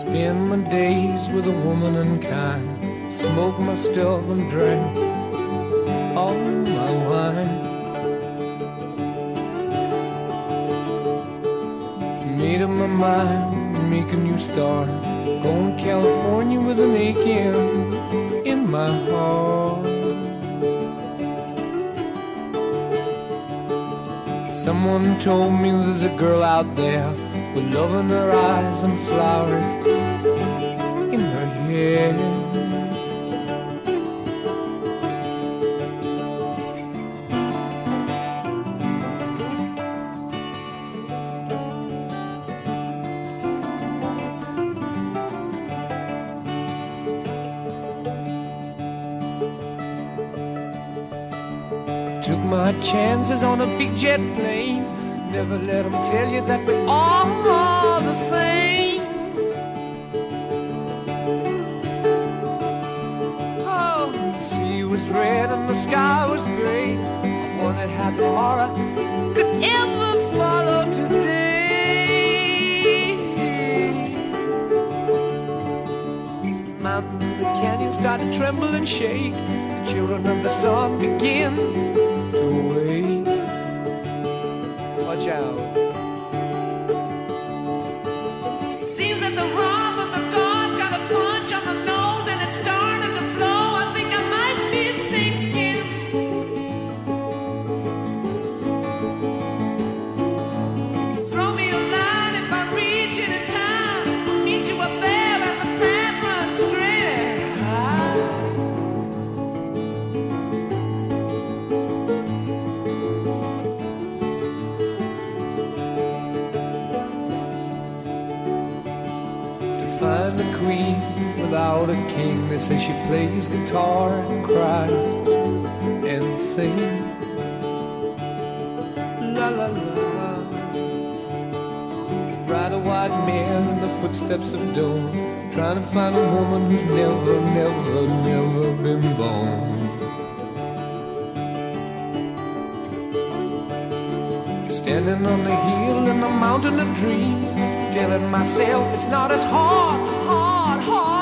Spend my days with a woman unkind. Smoke my stuff and drink all my wine. Made up my mind, make a new start. Going to California with an aching in my heart. Someone told me there's a girl out there with love in her eyes and flowers in her hair. Took my chances on a big jet plane. Never let them tell you that we're all the same. Oh, the sea was red and the sky was gray. I wondered how tomorrow could ever follow today. Mountains and the canyons start to tremble and shake. The children of the sun begin Out. Find a queen without a king. They say she plays guitar and cries and sings. La la la. Ride a white mare in the footsteps of dawn, trying to find a woman who's never, never, never been born. Standing on the hill in the mountain of dreams, telling myself it's not as hard, hard, hard.